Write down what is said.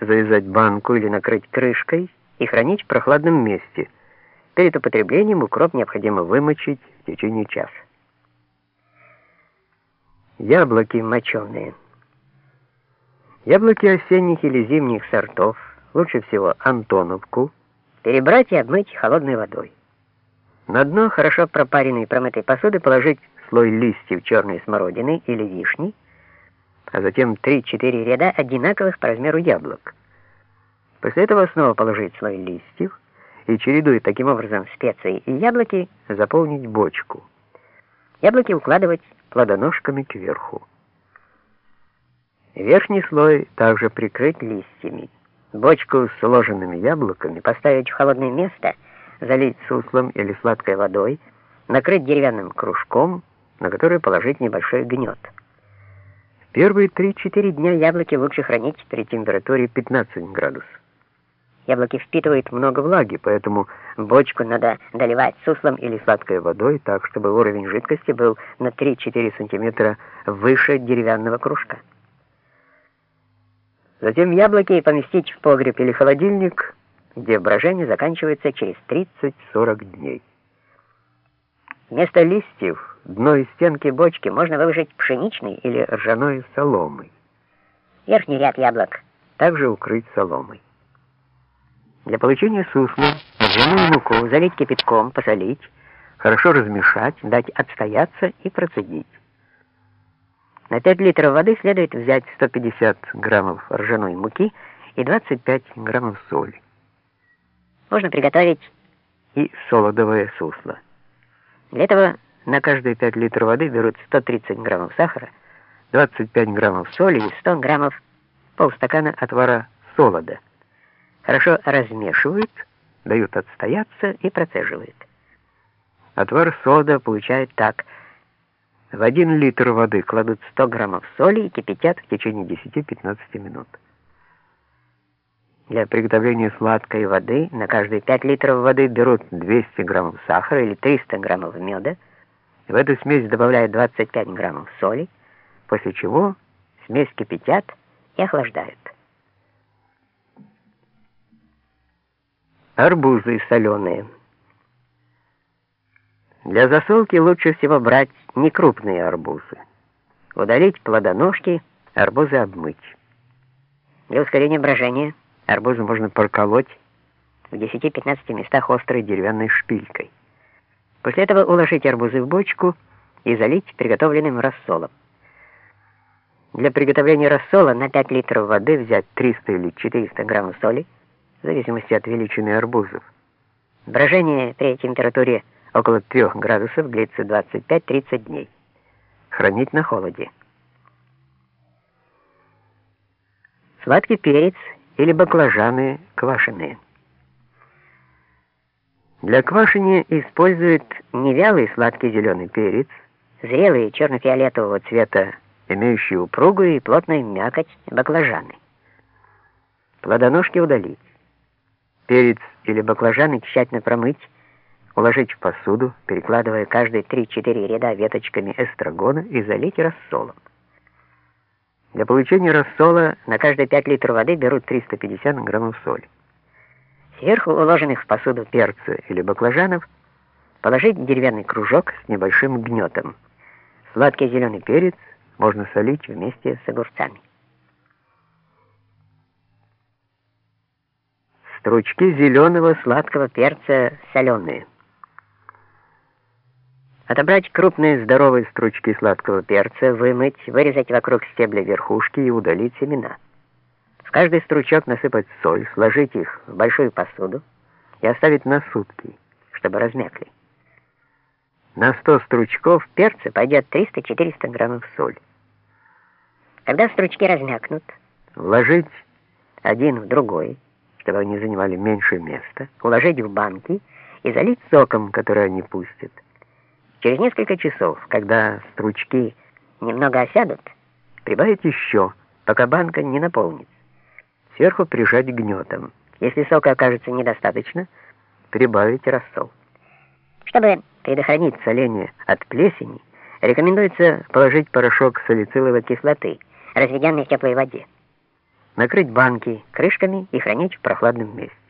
завязать банку или накрыть крышкой и хранить в прохладном месте. Перед употреблением укроп необходимо вымочить в течение часа. Яблоки моченые. Яблоки осенних или зимних сортов, лучше всего Антоновку, перебрать и обмыть холодной водой. На дно хорошо пропаренной промытой посуды положить слой листьев черной смородины или вишни, а затем 3-4 ряда одинаковых по размеру яблок. После этого снова положить слой листьев и, чередуя таким образом специи и яблоки, заполнить бочку. Яблоки укладывать плодоножками кверху. Верхний слой также прикрыть листьями. Бочку с сложенными яблоками поставить в холодное место, залить суслом или сладкой водой, накрыть деревянным кружком, на который положить небольшой гнет. Первые 3-4 дня яблоки лучше хранить при температуре 15 градусов. Яблоки впитывают много влаги, поэтому бочку надо доливать суслом или сладкой водой, так, чтобы уровень жидкости был на 3-4 см выше деревянного кружка. Затем яблоки поместить в погреб или холодильник, где брожение заканчивается через 30-40 дней. Вместо листьев дно и стенки бочки можно выложить пшеничной или ржаной соломой. Верхний ряд яблок также укрыть соломой. Для получения сусла ржаную муку залить кипятком, посолить, хорошо размешать, дать отстояться и процедить. На 5 литров воды следует взять 150 граммов ржаной муки и 25 граммов соли. Можно приготовить и солодовое сусло. Для этого на каждые 5 литров воды берут 130 граммов сахара, 25 граммов соли и 100 граммов полстакана отвара солода хорошо размешивают, дают отстояться и процеживают. Отвар сода получают так. В 1 литр воды кладут 100 граммов соли и кипятят в течение 10-15 минут. Для приготовления сладкой воды на каждые 5 литров воды берут 200 граммов сахара или 300 граммов меда. В эту смесь добавляют 25 граммов соли, после чего смесь кипятят и охлаждают. Арбузы соленые. Для засолки лучше всего брать некрупные арбузы. Удалить плодоножки, арбузы обмыть. Для ускорения брожения арбузы можно проколоть в 10-15 местах острой деревянной шпилькой. После этого уложить арбузы в бочку и залить приготовленным рассолом. Для приготовления рассола на 5 литров воды взять 300 или 400 граммов соли, в зависимости от величины арбузов. Брожение при температуре около 3 градусов длится 25-30 дней. Хранить на холоде. Сладкий перец или баклажаны квашеные. Для квашения используют не вялый сладкий зеленый перец, зрелые черно-фиолетового цвета, имеющие упругую и плотную мякоть баклажаны. Плодоножки удалить. Перец или баклажаны тщательно промыть, уложить в посуду, перекладывая каждые 3-4 ряда веточками эстрагона и залить рассолом. Для получения рассола на каждые 5 литров воды берут 350 граммов соли. Сверху уложенных в посуду перца или баклажанов положить деревянный кружок с небольшим гнетом. Сладкий зеленый перец можно солить вместе с огурцами. Стручки зеленого сладкого перца соленые. Отобрать крупные здоровые стручки сладкого перца, вымыть, вырезать вокруг стебля верхушки и удалить семена. В каждый стручок насыпать соль, сложить их в большую посуду и оставить на сутки, чтобы размякли. На 100 стручков перца пойдет 300-400 граммов соли. Когда стручки размякнут, вложить один в другой, чтобы они занимали меньше места, уложить в банки и залить соком, который они пустят. Через несколько часов, когда стручки немного осядут, прибавить еще, пока банка не наполнится. Сверху прижать гнетом. Если сока окажется недостаточно, прибавить рассол. Чтобы предохранить соление от плесени, рекомендуется положить порошок салициловой кислоты, разведенный в теплой воде. накрыть банки крышками и хранить в прохладном месте.